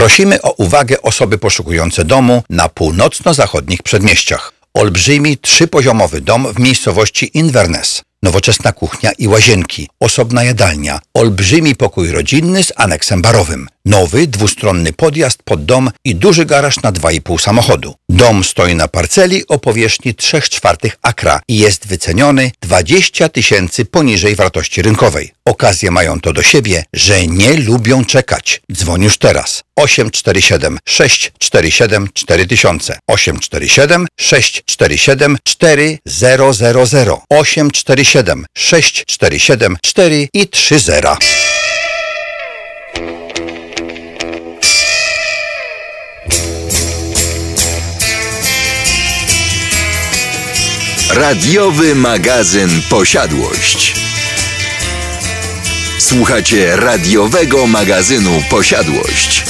Prosimy o uwagę osoby poszukujące domu na północno-zachodnich przedmieściach. Olbrzymi trzypoziomowy dom w miejscowości Inverness. Nowoczesna kuchnia i łazienki, osobna jadalnia, olbrzymi pokój rodzinny z aneksem barowym, nowy dwustronny podjazd pod dom i duży garaż na 2,5 samochodu. Dom stoi na parceli o powierzchni 3 czwartych akra i jest wyceniony 20 tysięcy poniżej wartości rynkowej. Okazje mają to do siebie, że nie lubią czekać. Dzwoń już teraz. 847 647 4000 847 647 4000 847 647 4 i 30 Radiowy magazyn Posiadłość. Słuchacie radiowego magazynu Posiadłość.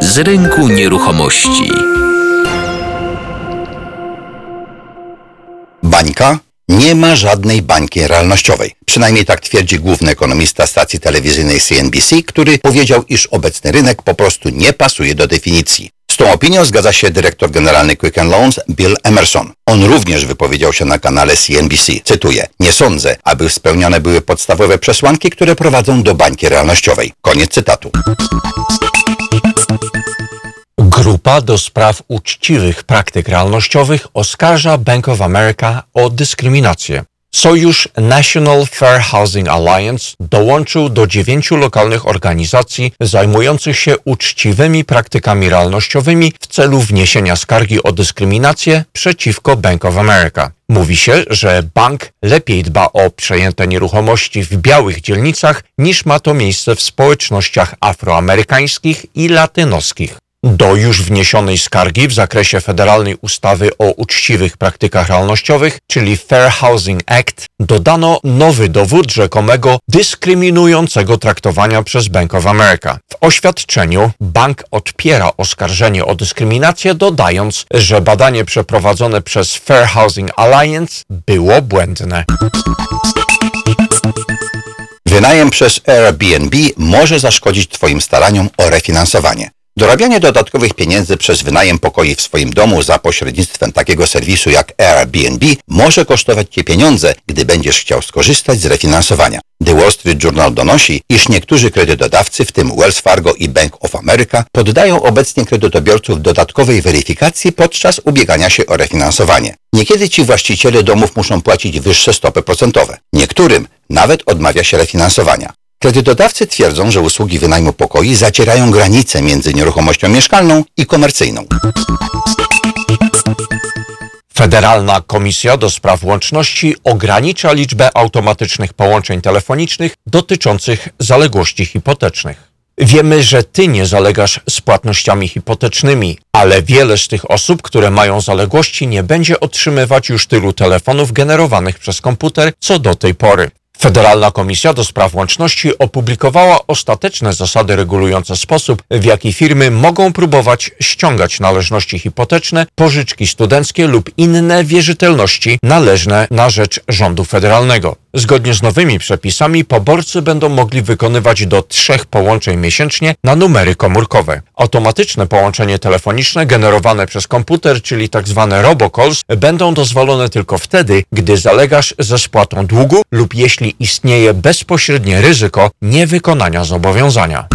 Z rynku nieruchomości. Bańka? Nie ma żadnej bańki realnościowej. Przynajmniej tak twierdzi główny ekonomista stacji telewizyjnej CNBC, który powiedział, iż obecny rynek po prostu nie pasuje do definicji. Z tą opinią zgadza się dyrektor generalny Quicken Loans Bill Emerson. On również wypowiedział się na kanale CNBC. Cytuję: Nie sądzę, aby spełnione były podstawowe przesłanki, które prowadzą do bańki realnościowej. Koniec cytatu. Grupa do spraw uczciwych praktyk realnościowych oskarża Bank of America o dyskryminację. Sojusz National Fair Housing Alliance dołączył do dziewięciu lokalnych organizacji zajmujących się uczciwymi praktykami realnościowymi w celu wniesienia skargi o dyskryminację przeciwko Bank of America. Mówi się, że bank lepiej dba o przejęte nieruchomości w białych dzielnicach niż ma to miejsce w społecznościach afroamerykańskich i latynoskich. Do już wniesionej skargi w zakresie federalnej ustawy o uczciwych praktykach realnościowych, czyli Fair Housing Act, dodano nowy dowód rzekomego dyskryminującego traktowania przez Bank of America. W oświadczeniu bank odpiera oskarżenie o dyskryminację, dodając, że badanie przeprowadzone przez Fair Housing Alliance było błędne. Wynajem przez Airbnb może zaszkodzić Twoim staraniom o refinansowanie. Dorabianie dodatkowych pieniędzy przez wynajem pokoi w swoim domu za pośrednictwem takiego serwisu jak Airbnb może kosztować Cię pieniądze, gdy będziesz chciał skorzystać z refinansowania. The Wall Street Journal donosi, iż niektórzy kredytodawcy, w tym Wells Fargo i Bank of America, poddają obecnie kredytobiorców dodatkowej weryfikacji podczas ubiegania się o refinansowanie. Niekiedy ci właściciele domów muszą płacić wyższe stopy procentowe. Niektórym nawet odmawia się refinansowania. Kredytodawcy twierdzą, że usługi wynajmu pokoi zacierają granice między nieruchomością mieszkalną i komercyjną. Federalna Komisja do Spraw Łączności ogranicza liczbę automatycznych połączeń telefonicznych dotyczących zaległości hipotecznych. Wiemy, że ty nie zalegasz z płatnościami hipotecznymi, ale wiele z tych osób, które mają zaległości, nie będzie otrzymywać już tylu telefonów generowanych przez komputer, co do tej pory. Federalna Komisja do Spraw Łączności opublikowała ostateczne zasady regulujące sposób, w jaki firmy mogą próbować ściągać należności hipoteczne, pożyczki studenckie lub inne wierzytelności należne na rzecz rządu federalnego. Zgodnie z nowymi przepisami poborcy będą mogli wykonywać do trzech połączeń miesięcznie na numery komórkowe. Automatyczne połączenie telefoniczne generowane przez komputer, czyli tzw. robocalls, będą dozwolone tylko wtedy, gdy zalegasz ze spłatą długu lub jeśli istnieje bezpośrednie ryzyko niewykonania zobowiązania.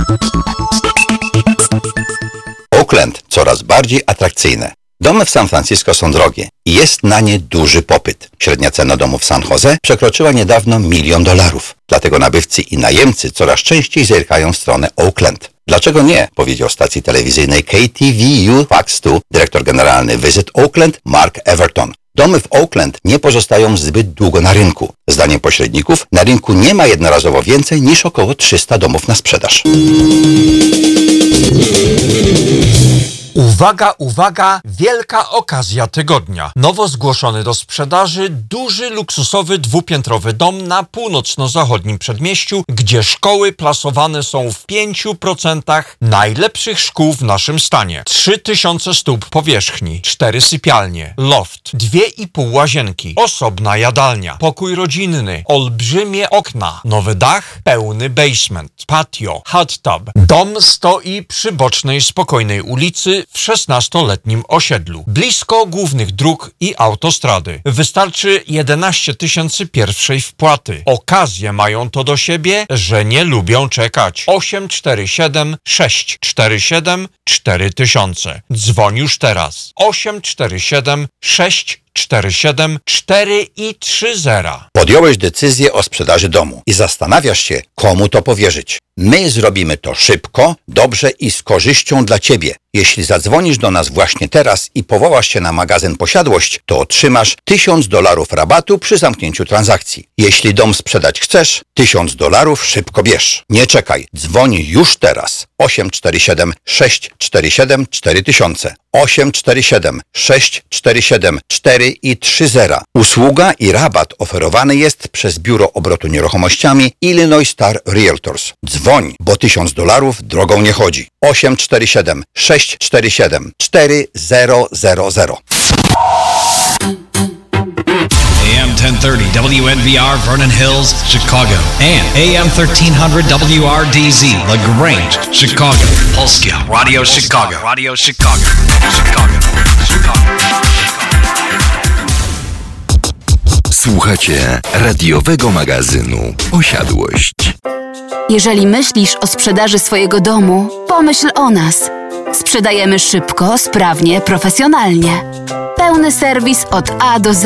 Oakland coraz bardziej atrakcyjne. Domy w San Francisco są drogie i jest na nie duży popyt. Średnia cena domu w San Jose przekroczyła niedawno milion dolarów. Dlatego nabywcy i najemcy coraz częściej zerkają w stronę Oakland. Dlaczego nie? Powiedział stacji telewizyjnej KTVU Fox 2 dyrektor generalny Visit Oakland Mark Everton. Domy w Oakland nie pozostają zbyt długo na rynku. Zdaniem pośredników na rynku nie ma jednorazowo więcej niż około 300 domów na sprzedaż. Uwaga, uwaga, wielka okazja tygodnia. Nowo zgłoszony do sprzedaży duży, luksusowy, dwupiętrowy dom na północno-zachodnim przedmieściu, gdzie szkoły plasowane są w 5% najlepszych szkół w naszym stanie. 3000 stóp powierzchni, 4 sypialnie, loft, 2,5 łazienki, osobna jadalnia, pokój rodzinny, olbrzymie okna, nowy dach, pełny basement, patio, hot tub. Dom stoi przy bocznej, spokojnej ulicy w 16-letnim osiedlu, blisko głównych dróg i autostrady. Wystarczy 11 tysięcy pierwszej wpłaty. Okazje mają to do siebie, że nie lubią czekać. 847 647 4000. Dzwoń już teraz. 847 647 4 i 30. Podjąłeś decyzję o sprzedaży domu i zastanawiasz się, komu to powierzyć. My zrobimy to szybko, dobrze i z korzyścią dla Ciebie. Jeśli zadzwonisz do nas właśnie teraz i powołasz się na magazyn Posiadłość, to otrzymasz 1000 dolarów rabatu przy zamknięciu transakcji. Jeśli dom sprzedać chcesz, 1000 dolarów szybko bierz. Nie czekaj, dzwoń już teraz. 847 647 4000 847 647 4 i 30. Usługa i rabat oferowany jest przez Biuro Obrotu Nieruchomościami Illinois Star Realtors. Dzwoń, bo 1000 dolarów drogą nie chodzi. 847 647 4000 AM 1030 WNVR Vernon Hills, Chicago. And AM 1300 WRDZ LaGrange, Chicago. Polskia Radio Chicago. Radio Chicago. Chicago. Chicago. Słuchacie radiowego magazynu Posiadłość. Jeżeli myślisz o sprzedaży swojego domu, pomyśl o nas. Sprzedajemy szybko, sprawnie, profesjonalnie. Pełny serwis od A do Z.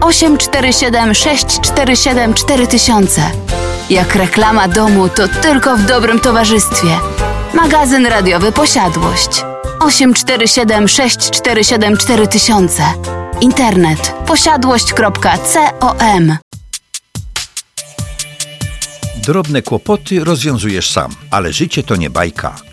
847 647 4000 Jak reklama domu, to tylko w dobrym towarzystwie. Magazyn radiowy Posiadłość. 847 647 4000 Internet. posiadłość.com Drobne kłopoty rozwiązujesz sam, ale życie to nie bajka.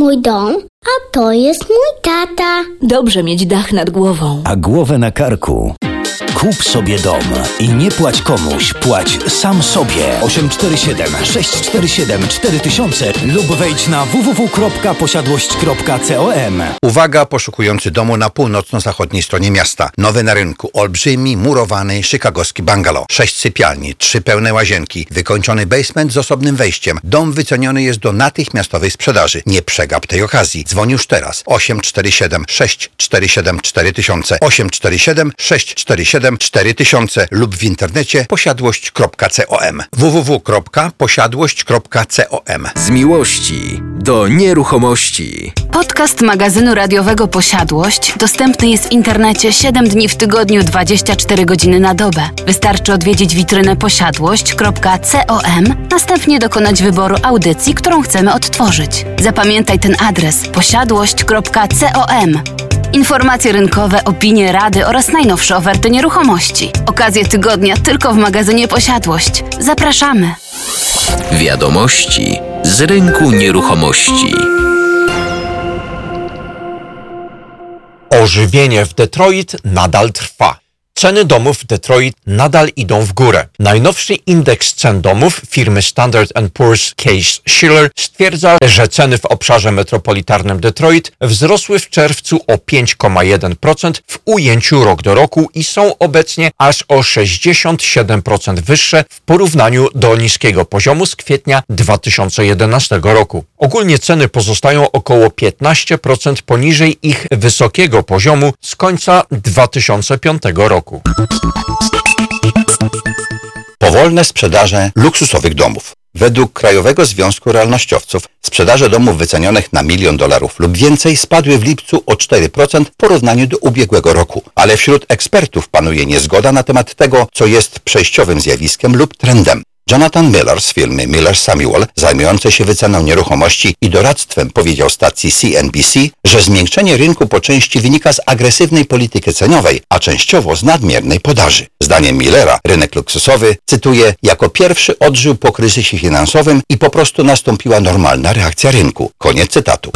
Mój dom, a to jest mój tata. Dobrze mieć dach nad głową. a głowę na karku. Kup sobie dom i nie płać komuś, płać sam sobie. 847 647 4000 lub wejdź na www.posiadłość.com. Uwaga, poszukujący domu na północno-zachodniej stronie miasta. Nowy na rynku, olbrzymi, murowany, chicagowski bungalow. Sześć sypialni, trzy pełne łazienki, wykończony basement z osobnym wejściem. Dom wyceniony jest do natychmiastowej sprzedaży. Nie przegap tej okazji. Dzwoń już teraz. 847 647 4000 847 647 4000 lub w internecie posiadłość.com www.posiadłość.com Z miłości do nieruchomości. Podcast magazynu radiowego Posiadłość dostępny jest w internecie 7 dni w tygodniu 24 godziny na dobę. Wystarczy odwiedzić witrynę posiadłość.com, następnie dokonać wyboru audycji, którą chcemy odtworzyć. Zapamiętaj ten adres posiadłość.com. Informacje rynkowe, opinie, rady oraz najnowsze oferty nieruchomości. Okazje tygodnia tylko w magazynie Posiadłość. Zapraszamy! Wiadomości z rynku nieruchomości. Ożywienie w Detroit nadal trwa. Ceny domów w Detroit nadal idą w górę. Najnowszy indeks cen domów firmy Standard Poor's Case Shiller stwierdza, że ceny w obszarze metropolitarnym Detroit wzrosły w czerwcu o 5,1% w ujęciu rok do roku i są obecnie aż o 67% wyższe w porównaniu do niskiego poziomu z kwietnia 2011 roku. Ogólnie ceny pozostają około 15% poniżej ich wysokiego poziomu z końca 2005 roku. Powolne sprzedaże luksusowych domów. Według Krajowego Związku Realnościowców sprzedaże domów wycenionych na milion dolarów lub więcej spadły w lipcu o 4% w porównaniu do ubiegłego roku. Ale wśród ekspertów panuje niezgoda na temat tego, co jest przejściowym zjawiskiem lub trendem. Jonathan Miller z firmy Miller Samuel, zajmujący się wyceną nieruchomości i doradztwem, powiedział stacji CNBC, że zmiękczenie rynku po części wynika z agresywnej polityki cenowej, a częściowo z nadmiernej podaży. Zdaniem Millera rynek luksusowy, cytuję, jako pierwszy odżył po kryzysie finansowym i po prostu nastąpiła normalna reakcja rynku. Koniec cytatu.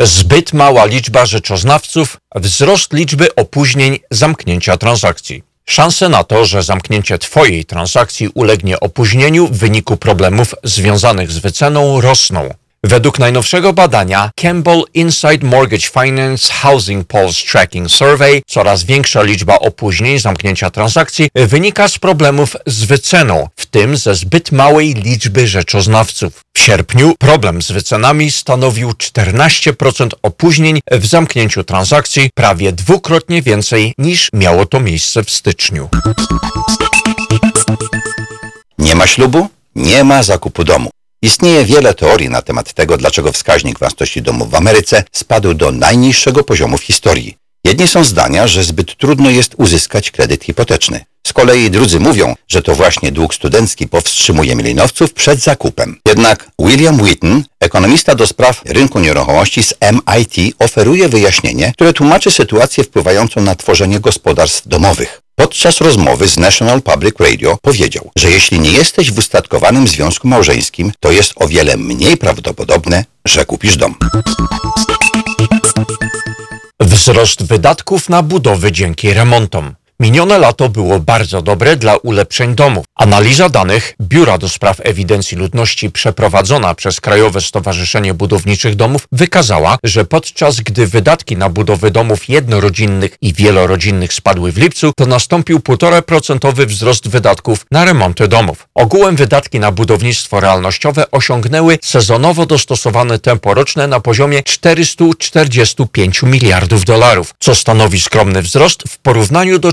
Zbyt mała liczba rzeczoznawców, wzrost liczby opóźnień zamknięcia transakcji. Szanse na to, że zamknięcie Twojej transakcji ulegnie opóźnieniu w wyniku problemów związanych z wyceną rosną. Według najnowszego badania Campbell Inside Mortgage Finance Housing Pulse Tracking Survey coraz większa liczba opóźnień zamknięcia transakcji wynika z problemów z wyceną, w tym ze zbyt małej liczby rzeczoznawców. W sierpniu problem z wycenami stanowił 14% opóźnień w zamknięciu transakcji, prawie dwukrotnie więcej niż miało to miejsce w styczniu. Nie ma ślubu? Nie ma zakupu domu. Istnieje wiele teorii na temat tego, dlaczego wskaźnik wartości domów w Ameryce spadł do najniższego poziomu w historii. Jedni są zdania, że zbyt trudno jest uzyskać kredyt hipoteczny. Z kolei drudzy mówią, że to właśnie dług studencki powstrzymuje milinowców przed zakupem. Jednak William Wheaton, ekonomista do spraw rynku nieruchomości z MIT, oferuje wyjaśnienie, które tłumaczy sytuację wpływającą na tworzenie gospodarstw domowych. Podczas rozmowy z National Public Radio powiedział, że jeśli nie jesteś w ustatkowanym związku małżeńskim, to jest o wiele mniej prawdopodobne, że kupisz dom. Wzrost wydatków na budowy dzięki remontom. Minione lato było bardzo dobre dla ulepszeń domów. Analiza danych Biura do Spraw Ewidencji Ludności przeprowadzona przez Krajowe Stowarzyszenie Budowniczych Domów wykazała, że podczas gdy wydatki na budowę domów jednorodzinnych i wielorodzinnych spadły w lipcu, to nastąpił 1,5% wzrost wydatków na remonty domów. Ogółem wydatki na budownictwo realnościowe osiągnęły sezonowo dostosowane tempo roczne na poziomie 445 miliardów dolarów, co stanowi skromny wzrost w porównaniu do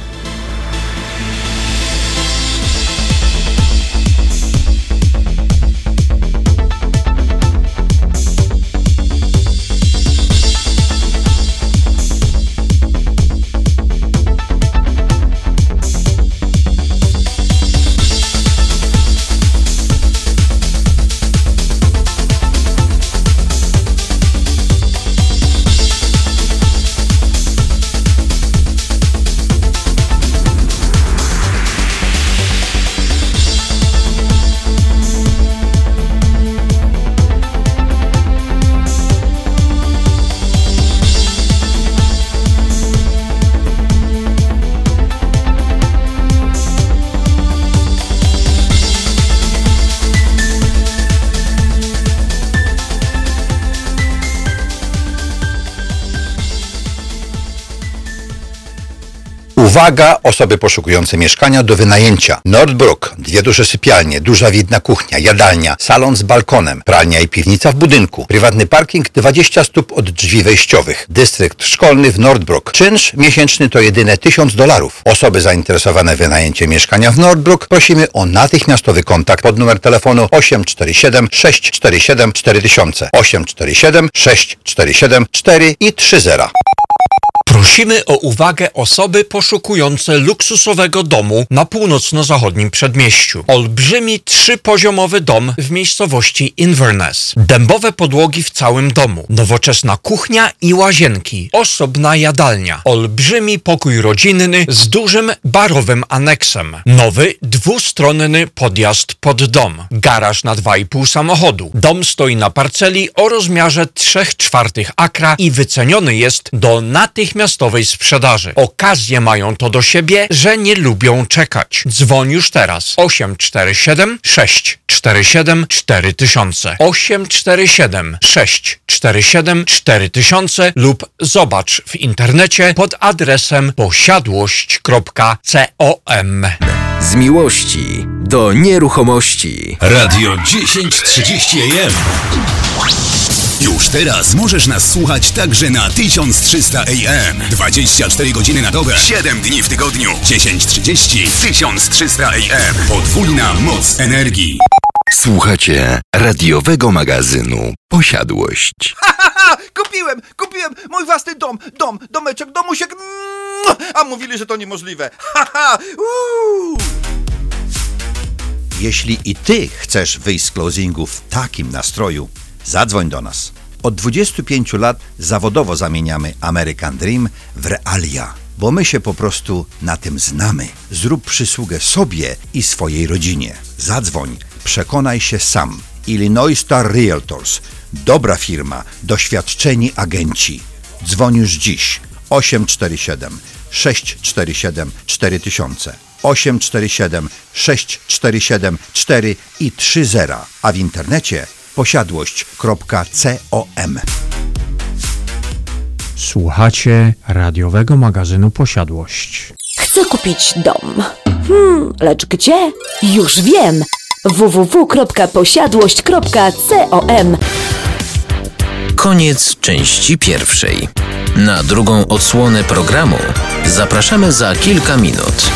Uwaga, osoby poszukujące mieszkania do wynajęcia. Nordbrook, dwie duże sypialnie, duża widna kuchnia, jadalnia, salon z balkonem, pralnia i piwnica w budynku, prywatny parking 20 stóp od drzwi wejściowych, dystrykt szkolny w Nordbrook. Czynsz miesięczny to jedyne 1000 dolarów. Osoby zainteresowane wynajęciem mieszkania w Nordbrook prosimy o natychmiastowy kontakt pod numer telefonu 847 647 4000 847 647 4 i 30. Prosimy o uwagę osoby poszukujące luksusowego domu na północno-zachodnim przedmieściu. Olbrzymi trzypoziomowy dom w miejscowości Inverness. Dębowe podłogi w całym domu. Nowoczesna kuchnia i łazienki. Osobna jadalnia. Olbrzymi pokój rodzinny z dużym barowym aneksem. Nowy dwustronny podjazd pod dom. Garaż na 2,5 samochodu. Dom stoi na parceli o rozmiarze 3 czwartych akra i wyceniony jest do natychmiastowej sprzedaży. Okazje mają to do siebie, że nie lubią czekać. Dzwoń już teraz. 847 647 4000 847 647 4000 lub zobacz w internecie pod adresem posiadłość.com. Z miłości do nieruchomości. Radio 1030 AM. Już teraz możesz nas słuchać także na 1300 AM. 24 godziny na dobę, 7 dni w tygodniu. 1030 1300 AM. Podwójna moc energii. Słuchacie radiowego magazynu Posiadłość. Kupiłem, kupiłem mój własny dom, dom, domeczek, domusiek. Mm, A mówili, że to niemożliwe. Haha, uuu. Jeśli i ty chcesz wyjść z closingu w takim nastroju, zadzwoń do nas. Od 25 lat zawodowo zamieniamy American Dream w realia, bo my się po prostu na tym znamy. Zrób przysługę sobie i swojej rodzinie. Zadzwoń, przekonaj się sam. Illinois Star Realtors. Dobra firma, doświadczeni agenci. Dzwoń już dziś 847 647 4000 847 647 4 i 30, a w internecie posiadłość.com. Słuchacie radiowego magazynu Posiadłość. Chcę kupić dom. Hmm, lecz gdzie? Już wiem. www.posiadłość.com Koniec części pierwszej. Na drugą odsłonę programu zapraszamy za kilka minut.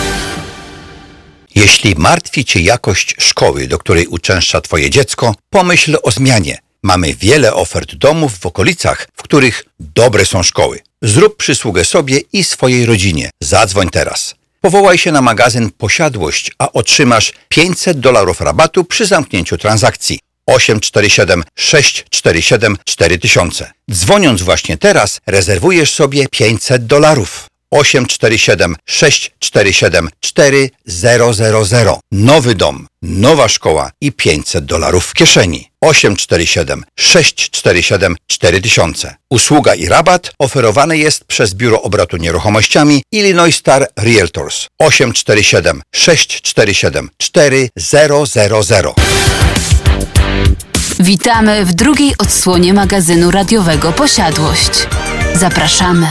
Jeśli martwi Cię jakość szkoły, do której uczęszcza Twoje dziecko, pomyśl o zmianie. Mamy wiele ofert domów w okolicach, w których dobre są szkoły. Zrób przysługę sobie i swojej rodzinie. Zadzwoń teraz. Powołaj się na magazyn Posiadłość, a otrzymasz 500 dolarów rabatu przy zamknięciu transakcji. 847 647 4000. Dzwoniąc właśnie teraz, rezerwujesz sobie 500 dolarów. 847 647 4000. Nowy dom, nowa szkoła i 500 dolarów w kieszeni. 847 647 4000. Usługa i rabat oferowany jest przez Biuro Obrotu Nieruchomościami Illinois Star Realtors. 847 647 4000. Witamy w drugiej odsłonie magazynu radiowego Posiadłość. Zapraszamy.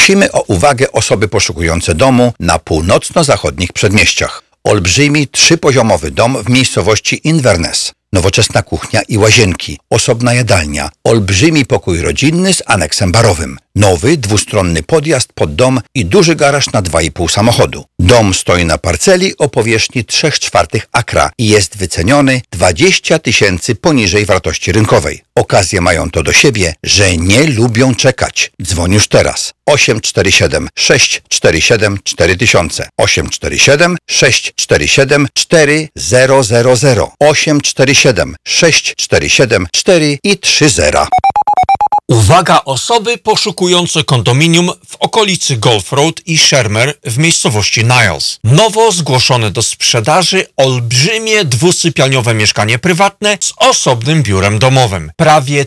Prosimy o uwagę osoby poszukujące domu na północno-zachodnich przedmieściach. Olbrzymi trzypoziomowy dom w miejscowości Inverness. Nowoczesna kuchnia i łazienki, osobna jadalnia, olbrzymi pokój rodzinny z aneksem barowym, nowy dwustronny podjazd pod dom i duży garaż na 2,5 samochodu. Dom stoi na parceli o powierzchni 3 czwartych akra i jest wyceniony 20 tysięcy poniżej wartości rynkowej. Okazje mają to do siebie, że nie lubią czekać. Dzwoń już teraz. 847 647 4000 847 647 4000 847 647 4 i 30 Uwaga osoby poszukujące kondominium w okolicy Golf Road i Shermer w miejscowości Niles. Nowo zgłoszone do sprzedaży olbrzymie dwusypialniowe mieszkanie prywatne z osobnym biurem domowym. Prawie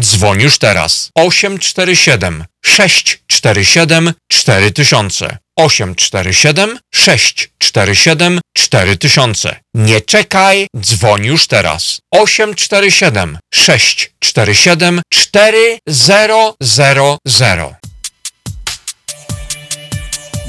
Dzwoń już teraz. 847 647 4000 847 647 4000 Nie czekaj, dzwoń już teraz. 847 647 4000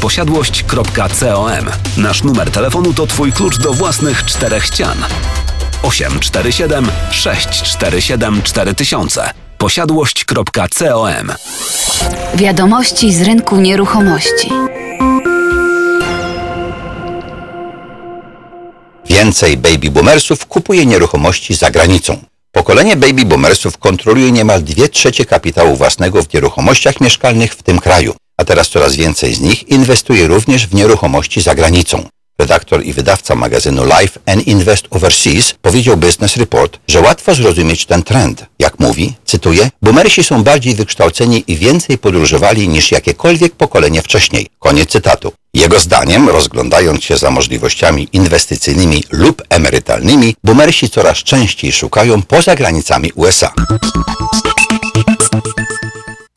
posiadłość.com. Nasz numer telefonu to Twój klucz do własnych czterech ścian. 847 647 4000 posiadłość.com Wiadomości z rynku nieruchomości. Więcej baby boomersów kupuje nieruchomości za granicą. Pokolenie baby boomersów kontroluje niemal 2 trzecie kapitału własnego w nieruchomościach mieszkalnych w tym kraju, a teraz coraz więcej z nich inwestuje również w nieruchomości za granicą. Redaktor i wydawca magazynu Life and Invest Overseas powiedział Business Report, że łatwo zrozumieć ten trend. Jak mówi, cytuję, boomersi są bardziej wykształceni i więcej podróżowali niż jakiekolwiek pokolenie wcześniej. Koniec cytatu. Jego zdaniem, rozglądając się za możliwościami inwestycyjnymi lub emerytalnymi, boomersi coraz częściej szukają poza granicami USA.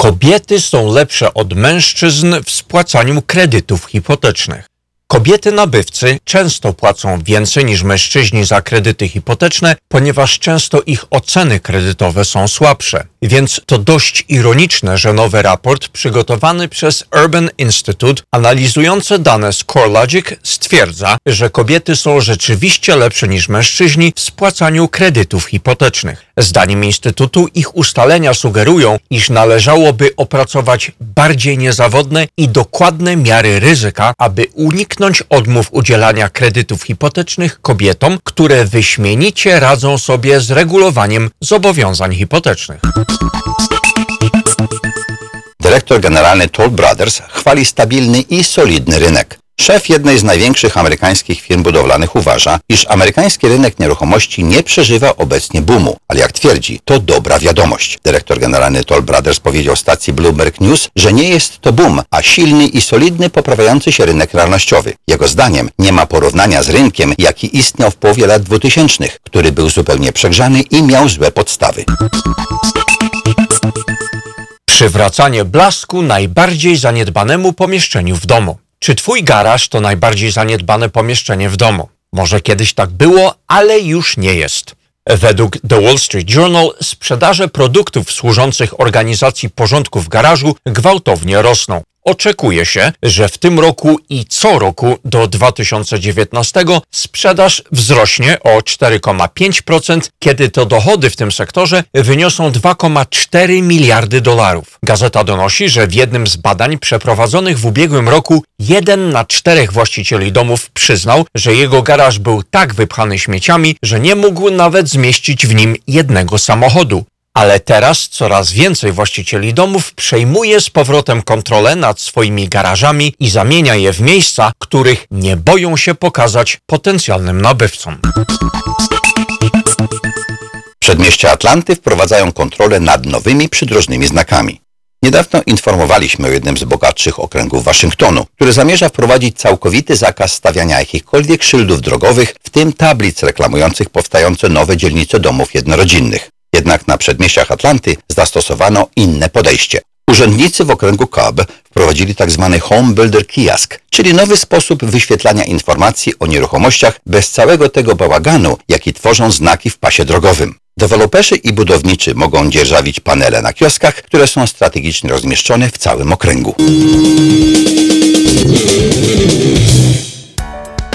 Kobiety są lepsze od mężczyzn w spłacaniu kredytów hipotecznych. Kobiety nabywcy często płacą więcej niż mężczyźni za kredyty hipoteczne, ponieważ często ich oceny kredytowe są słabsze. Więc to dość ironiczne, że nowy raport przygotowany przez Urban Institute analizujący dane z CoreLogic stwierdza, że kobiety są rzeczywiście lepsze niż mężczyźni w spłacaniu kredytów hipotecznych. Zdaniem Instytutu ich ustalenia sugerują, iż należałoby opracować bardziej niezawodne i dokładne miary ryzyka, aby uniknąć odmów udzielania kredytów hipotecznych kobietom, które wyśmienicie radzą sobie z regulowaniem zobowiązań hipotecznych. Dyrektor generalny Toll Brothers chwali stabilny i solidny rynek. Szef jednej z największych amerykańskich firm budowlanych uważa, iż amerykański rynek nieruchomości nie przeżywa obecnie boomu, ale jak twierdzi, to dobra wiadomość. Dyrektor generalny Toll Brothers powiedział stacji Bloomberg News, że nie jest to boom, a silny i solidny poprawiający się rynek realnościowy. Jego zdaniem nie ma porównania z rynkiem, jaki istniał w połowie lat 2000, który był zupełnie przegrzany i miał złe podstawy. Przywracanie blasku najbardziej zaniedbanemu pomieszczeniu w domu. Czy twój garaż to najbardziej zaniedbane pomieszczenie w domu? Może kiedyś tak było, ale już nie jest. Według The Wall Street Journal sprzedaże produktów służących organizacji porządku w garażu gwałtownie rosną. Oczekuje się, że w tym roku i co roku do 2019 sprzedaż wzrośnie o 4,5%, kiedy to dochody w tym sektorze wyniosą 2,4 miliardy dolarów. Gazeta donosi, że w jednym z badań przeprowadzonych w ubiegłym roku jeden na czterech właścicieli domów przyznał, że jego garaż był tak wypchany śmieciami, że nie mógł nawet zmieścić w nim jednego samochodu. Ale teraz coraz więcej właścicieli domów przejmuje z powrotem kontrolę nad swoimi garażami i zamienia je w miejsca, których nie boją się pokazać potencjalnym nabywcom. Przedmieścia Atlanty wprowadzają kontrolę nad nowymi przydrożnymi znakami. Niedawno informowaliśmy o jednym z bogatszych okręgów Waszyngtonu, który zamierza wprowadzić całkowity zakaz stawiania jakichkolwiek szyldów drogowych, w tym tablic reklamujących powstające nowe dzielnice domów jednorodzinnych. Jednak na przedmieściach Atlanty zastosowano inne podejście. Urzędnicy w okręgu Cobb wprowadzili tzw. Tak Home Builder Kiosk, czyli nowy sposób wyświetlania informacji o nieruchomościach bez całego tego bałaganu, jaki tworzą znaki w pasie drogowym. Deweloperzy i budowniczy mogą dzierżawić panele na kioskach, które są strategicznie rozmieszczone w całym okręgu.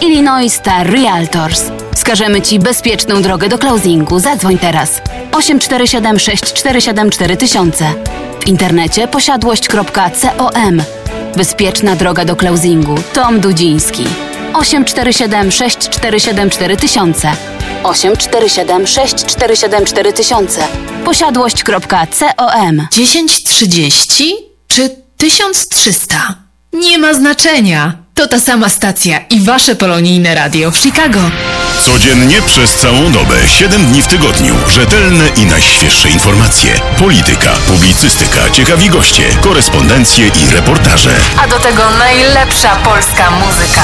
Illinois Star Realtors. Wskażemy Ci bezpieczną drogę do closingu. Zadzwoń teraz. 847 647 4000. W internecie posiadłość.com. Bezpieczna droga do closingu. Tom Dudziński. 847 647 4000. 847 647 4000. Posiadłość.com. 1030 czy 1300? Nie ma znaczenia. To ta sama stacja i wasze polonijne radio w Chicago. Codziennie przez całą dobę, 7 dni w tygodniu. Rzetelne i najświeższe informacje. Polityka, publicystyka, ciekawi goście, korespondencje i reportaże. A do tego najlepsza polska muzyka.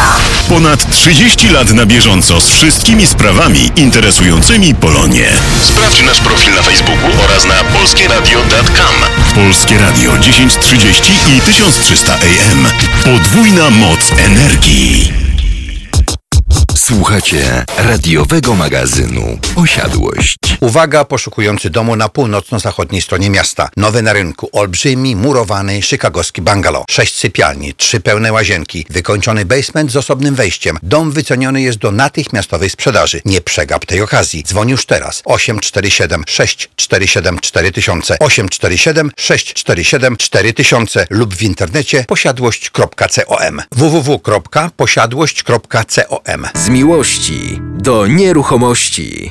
Ponad 30 lat na bieżąco z wszystkimi sprawami interesującymi Polonię. Sprawdź nasz profil na Facebooku oraz na polskieradio.com. Polskie Radio 1030 i 1300 AM. Podwójna moc energii. Słuchacie radiowego magazynu Posiadłość. Uwaga, poszukujący domu na północno-zachodniej stronie miasta. Nowy na rynku, olbrzymi, murowany, chicagowski bungalow. Sześć sypialni, trzy pełne łazienki, wykończony basement z osobnym wejściem. Dom wyceniony jest do natychmiastowej sprzedaży. Nie przegap tej okazji. Dzwoń już teraz. 847 647 4000 847 647 4000 lub w internecie posiadłość.com www.posiadłość.com miłości do nieruchomości.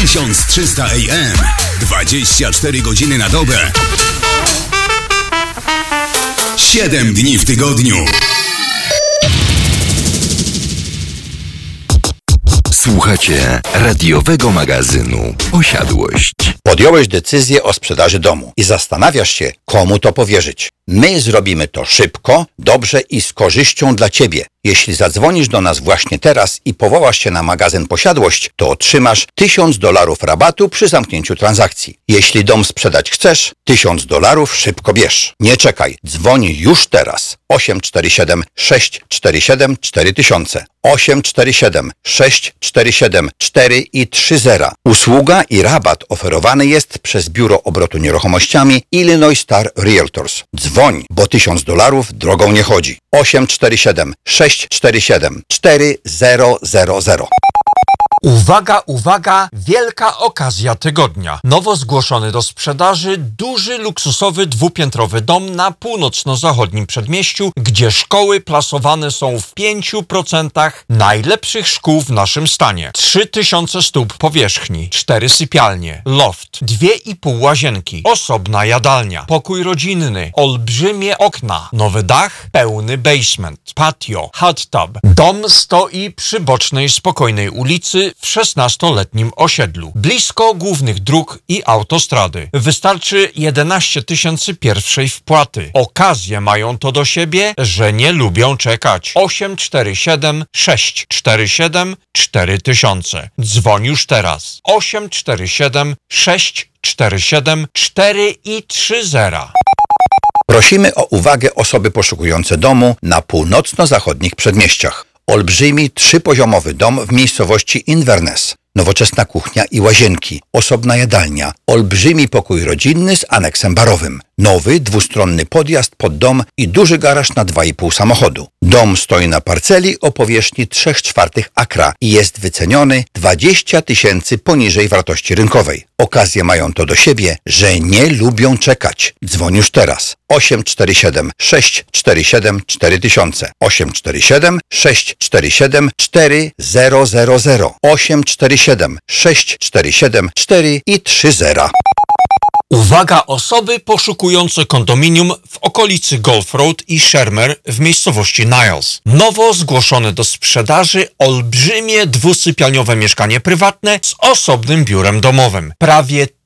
1300 AM. 24 godziny na dobę. 7 dni w tygodniu. Słuchacie radiowego magazynu Posiadłość. Podjąłeś decyzję o sprzedaży domu i zastanawiasz się, komu to powierzyć. My zrobimy to szybko, dobrze i z korzyścią dla Ciebie. Jeśli zadzwonisz do nas właśnie teraz i powołasz się na magazyn Posiadłość, to otrzymasz 1000 dolarów rabatu przy zamknięciu transakcji. Jeśli dom sprzedać chcesz, 1000 dolarów szybko bierz. Nie czekaj, dzwoń już teraz. 847 647 4000 847 647 4 i 30. Usługa i rabat oferowany jest przez Biuro Obrotu Nieruchomościami Illinois Star Realtors. Dzwoń, bo 1000 dolarów drogą nie chodzi. 847 647 4000 Uwaga, uwaga, wielka okazja tygodnia. Nowo zgłoszony do sprzedaży duży, luksusowy, dwupiętrowy dom na północno-zachodnim przedmieściu, gdzie szkoły plasowane są w 5% najlepszych szkół w naszym stanie. 3000 stóp powierzchni, 4 sypialnie, loft, 2,5 łazienki, osobna jadalnia, pokój rodzinny, olbrzymie okna, nowy dach, pełny basement, patio, hot tub. Dom stoi przy bocznej, spokojnej ulicy w 16-letnim osiedlu, blisko głównych dróg i autostrady. Wystarczy 11 tysięcy pierwszej wpłaty. Okazje mają to do siebie, że nie lubią czekać. 847 647 4000. Dzwoń już teraz. 847 647 4 i 30. Prosimy o uwagę osoby poszukujące domu na północno-zachodnich przedmieściach. Olbrzymi trzypoziomowy dom w miejscowości Inverness. Nowoczesna kuchnia i łazienki, osobna jadalnia, olbrzymi pokój rodzinny z aneksem barowym, nowy dwustronny podjazd pod dom i duży garaż na 2,5 samochodu. Dom stoi na parceli o powierzchni 3 czwartych akra i jest wyceniony 20 tysięcy poniżej wartości rynkowej. Okazje mają to do siebie, że nie lubią czekać. Dzwoń już teraz. 847 647 4000 847 647 4000 847 647 4 i 30 Uwaga osoby poszukujące kondominium w okolicy Golf Road i Shermer w miejscowości Niles. Nowo zgłoszone do sprzedaży olbrzymie dwusypialniowe mieszkanie prywatne z osobnym biurem domowym. Prawie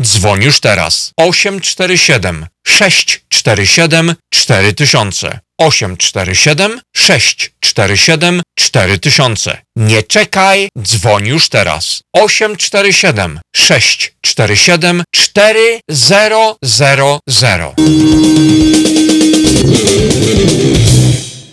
Dzwoń już teraz. 847 647 4000 847 647 4000 Nie czekaj, dzwoń już teraz. 847 647 4000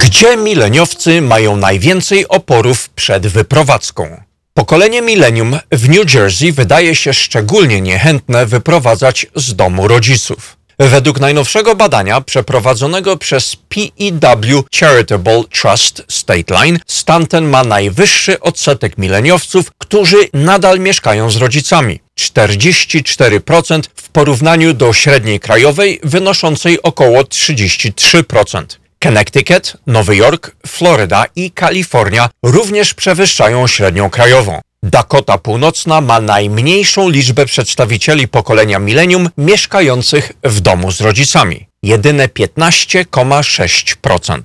Gdzie mileniowcy mają najwięcej oporów przed wyprowadzką? Pokolenie milenium w New Jersey wydaje się szczególnie niechętne wyprowadzać z domu rodziców. Według najnowszego badania przeprowadzonego przez PEW Charitable Trust State Line, stan ten ma najwyższy odsetek mileniowców, którzy nadal mieszkają z rodzicami. 44% w porównaniu do średniej krajowej wynoszącej około 33%. Connecticut, Nowy Jork, Floryda i Kalifornia również przewyższają średnią krajową. Dakota Północna ma najmniejszą liczbę przedstawicieli pokolenia milenium mieszkających w domu z rodzicami. Jedyne 15,6%.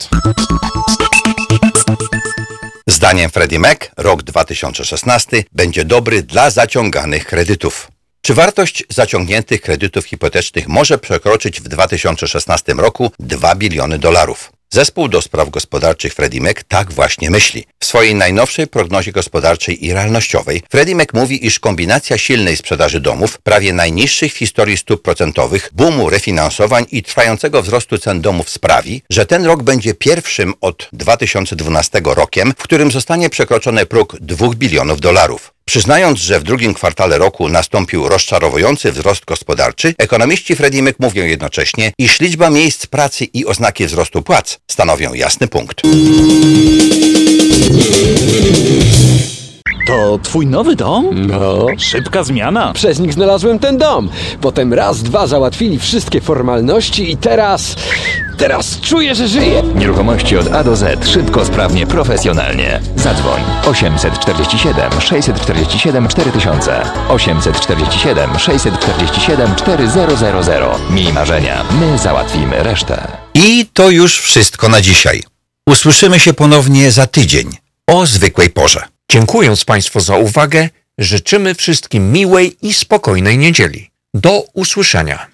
Zdaniem Freddie Mac rok 2016 będzie dobry dla zaciąganych kredytów. Czy wartość zaciągniętych kredytów hipotecznych może przekroczyć w 2016 roku 2 biliony dolarów? Zespół do spraw gospodarczych Freddie Mac tak właśnie myśli. W swojej najnowszej prognozie gospodarczej i realnościowej Freddie Mac mówi, iż kombinacja silnej sprzedaży domów, prawie najniższych w historii stóp procentowych, boomu refinansowań i trwającego wzrostu cen domów sprawi, że ten rok będzie pierwszym od 2012 rokiem, w którym zostanie przekroczony próg 2 bilionów dolarów. Przyznając, że w drugim kwartale roku nastąpił rozczarowujący wzrost gospodarczy, ekonomiści Freddie Mac mówią jednocześnie, iż liczba miejsc pracy i oznaki wzrostu płac stanowią jasny punkt. To twój nowy dom? No. Szybka zmiana. Przez nich znalazłem ten dom. Potem raz, dwa załatwili wszystkie formalności i teraz... Teraz czuję, że żyję. Nieruchomości od A do Z. Szybko, sprawnie, profesjonalnie. Zadzwoń 847 647 4000 847 647 4000 Miej marzenia, my załatwimy resztę. I to już wszystko na dzisiaj. Usłyszymy się ponownie za tydzień o zwykłej porze. Dziękując Państwu za uwagę, życzymy wszystkim miłej i spokojnej niedzieli. Do usłyszenia.